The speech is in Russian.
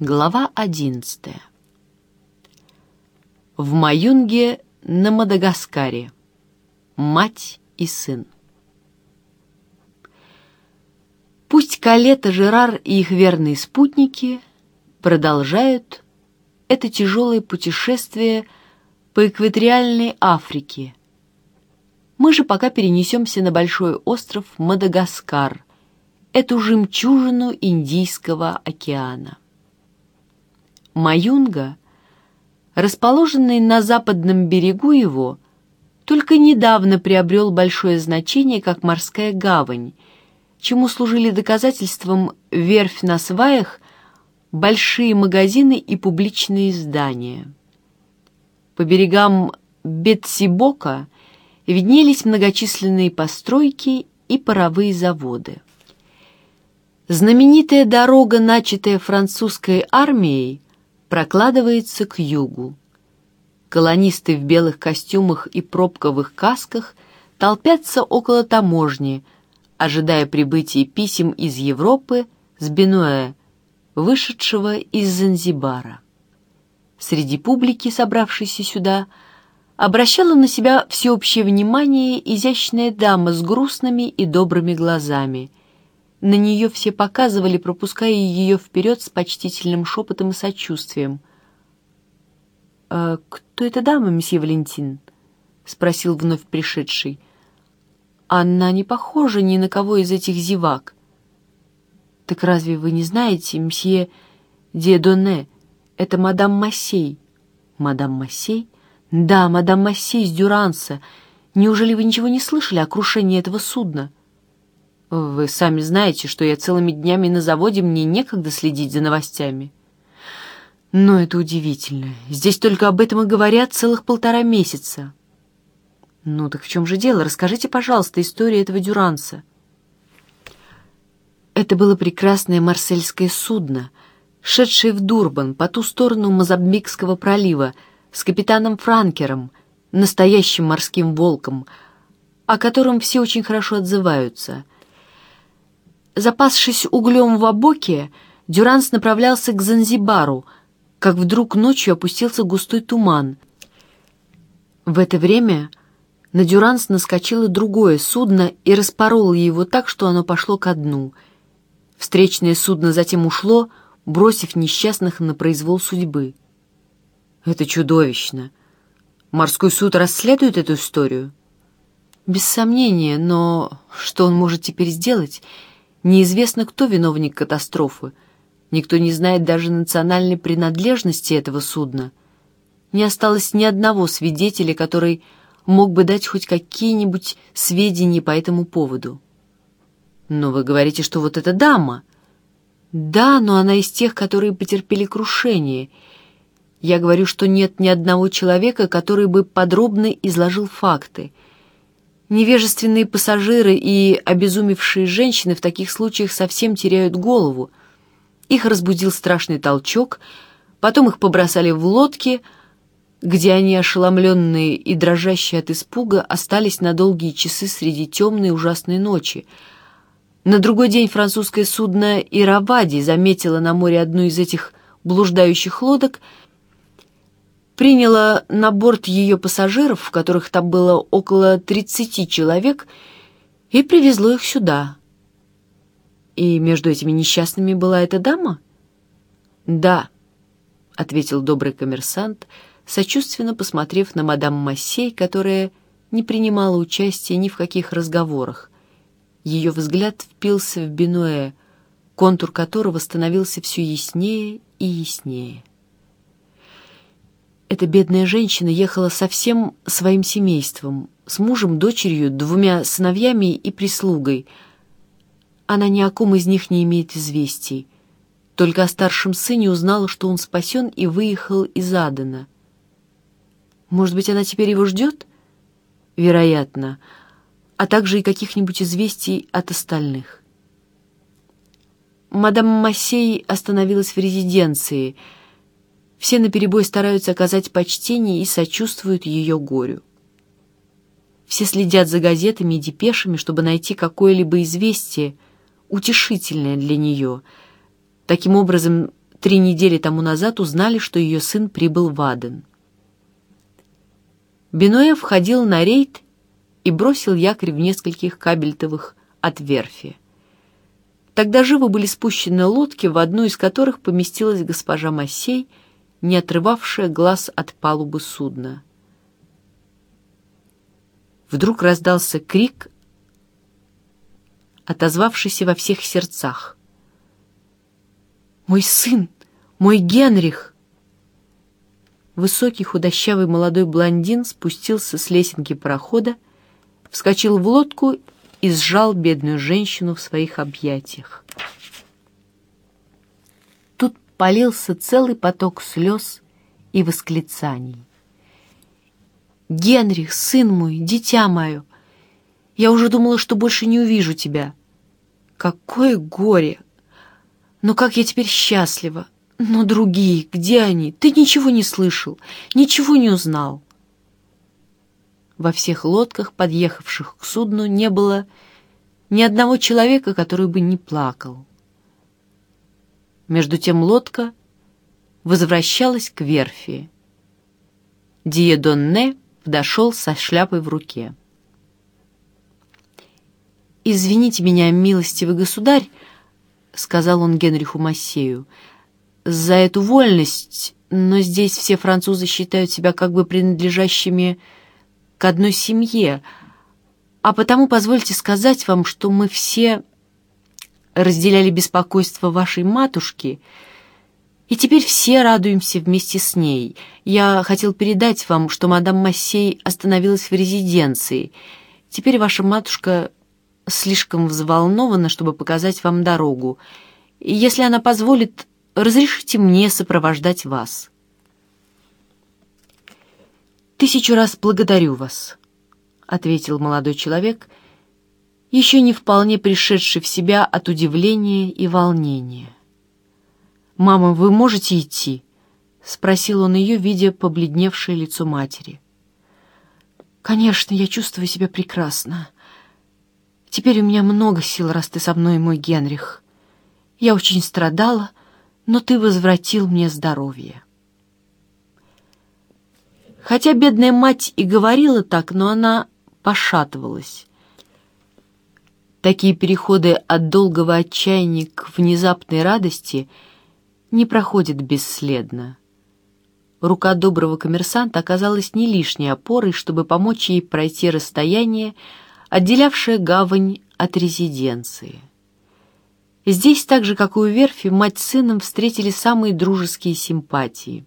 Глава одиннадцатая. В Маюнге на Мадагаскаре. Мать и сын. Пусть Калета, Жерар и их верные спутники продолжают это тяжелое путешествие по экваториальной Африке. Мы же пока перенесемся на большой остров Мадагаскар, эту жемчужину Индийского океана. Маюнга, расположенный на западном берегу его, только недавно приобрел большое значение как морская гавань, чему служили доказательством верфь на сваях, большие магазины и публичные здания. По берегам Бетсибока виднелись многочисленные постройки и паровые заводы. Знаменитая дорога, начатая французской армией, прокладывается к югу. Колонисты в белых костюмах и пробковых касках толпятся около таможни, ожидая прибытия писем из Европы с Бенуэ, вышедшего из Занзибара. Среди публики, собравшейся сюда, обращала на себя всеобщее внимание изящная дама с грустными и добрыми глазами — на нее все показывали, пропуская ее вперед с почтительным шепотом и сочувствием. «А кто эта дама, месье Валентин?» — спросил вновь пришедший. «Она не похожа ни на кого из этих зевак». «Так разве вы не знаете, мсье Диэдоне? Это мадам Массей». «Мадам Массей?» «Да, мадам Массей из Дюранса. Неужели вы ничего не слышали о крушении этого судна?» Вы сами знаете, что я целыми днями на заводе, мне некогда следить за новостями. Но это удивительно. Здесь только об этом и говорят целых полтора месяца. Ну так в чем же дело? Расскажите, пожалуйста, историю этого Дюранса. Это было прекрасное марсельское судно, шедшее в Дурбан по ту сторону Мозамбикского пролива с капитаном Франкером, настоящим морским волком, о котором все очень хорошо отзываются — Запасшись углем в Абоке, Дюранс направлялся к Занзибару, как вдруг ночью опустился густой туман. В это время на Дюранс наскочило другое судно и распороло его так, что оно пошло ко дну. Встречное судно затем ушло, бросив несчастных на произвол судьбы. Это чудовищно. Морской суд расследует эту историю? Без сомнения, но что он может теперь сделать — Неизвестно, кто виновник катастрофы. Никто не знает даже национальной принадлежности этого судна. Не осталось ни одного свидетеля, который мог бы дать хоть какие-нибудь сведения по этому поводу. Но вы говорите, что вот эта дама... Да, но она из тех, которые потерпели крушение. Я говорю, что нет ни одного человека, который бы подробно изложил факты — Невежественные пассажиры и обезумевшие женщины в таких случаях совсем теряют голову. Их разбудил страшный толчок, потом их побросали в лодки, где они, ошеломленные и дрожащие от испуга, остались на долгие часы среди темной ужасной ночи. На другой день французское судно «Иравади» заметило на море одну из этих блуждающих лодок — приняло на борт ее пассажиров, в которых там было около 30 человек, и привезло их сюда. И между этими несчастными была эта дама? Да, — ответил добрый коммерсант, сочувственно посмотрев на мадам Массей, которая не принимала участия ни в каких разговорах. Ее взгляд впился в Бенуэ, контур которого становился все яснее и яснее. Эта бедная женщина ехала со всем своим семейством, с мужем, дочерью, двумя сыновьями и прислугой. Она ни о ком из них не имеет известий. Только о старшем сыне узнала, что он спасен и выехал из Адена. Может быть, она теперь его ждет? Вероятно. А также и каких-нибудь известий от остальных. Мадам Массей остановилась в резиденции — все наперебой стараются оказать почтение и сочувствуют ее горю. Все следят за газетами и депешами, чтобы найти какое-либо известие, утешительное для нее. Таким образом, три недели тому назад узнали, что ее сын прибыл в Аден. Бенуэ входил на рейд и бросил якорь в нескольких кабельтовых от верфи. Тогда живо были спущены лодки, в одну из которых поместилась госпожа Массей, не отрывавшая глаз от палубы судна. Вдруг раздался крик, отозвавшийся во всех сердцах. «Мой сын! Мой Генрих!» Высокий худощавый молодой блондин спустился с лесенки парохода, вскочил в лодку и сжал бедную женщину в своих объятиях. Полился целый поток слез и восклицаний. «Генрих, сын мой, дитя мое, я уже думала, что больше не увижу тебя. Какое горе! Но как я теперь счастлива! Но другие, где они? Ты ничего не слышал, ничего не узнал. Во всех лодках, подъехавших к судну, не было ни одного человека, который бы не плакал. Между тем лодка возвращалась к верфи. Диедонне подошел со шляпой в руке. «Извините меня, милостивый государь», — сказал он Генриху Массею, — «за эту вольность, но здесь все французы считают себя как бы принадлежащими к одной семье, а потому позвольте сказать вам, что мы все разделяли беспокойство вашей матушки, и теперь все радуемся вместе с ней. Я хотел передать вам, что мадам Массей остановилась в резиденции. Теперь ваша матушка слишком взволнована, чтобы показать вам дорогу. Если она позволит, разрешите мне сопровождать вас. «Тысячу раз благодарю вас», — ответил молодой человек, еще не вполне пришедший в себя от удивления и волнения. «Мама, вы можете идти?» — спросил он ее, видя побледневшее лицо матери. «Конечно, я чувствую себя прекрасно. Теперь у меня много сил, раз ты со мной, мой Генрих. Я очень страдала, но ты возвратил мне здоровье». Хотя бедная мать и говорила так, но она пошатывалась. Такие переходы от долгого отчаяния к внезапной радости не проходят бесследно. Рука доброго коммерсанта оказалась не лишней опорой, чтобы помочь ей пройти расстояние, отделявшее гавань от резиденции. Здесь, так же, как и у верфи, мать с сыном встретили самые дружеские симпатии.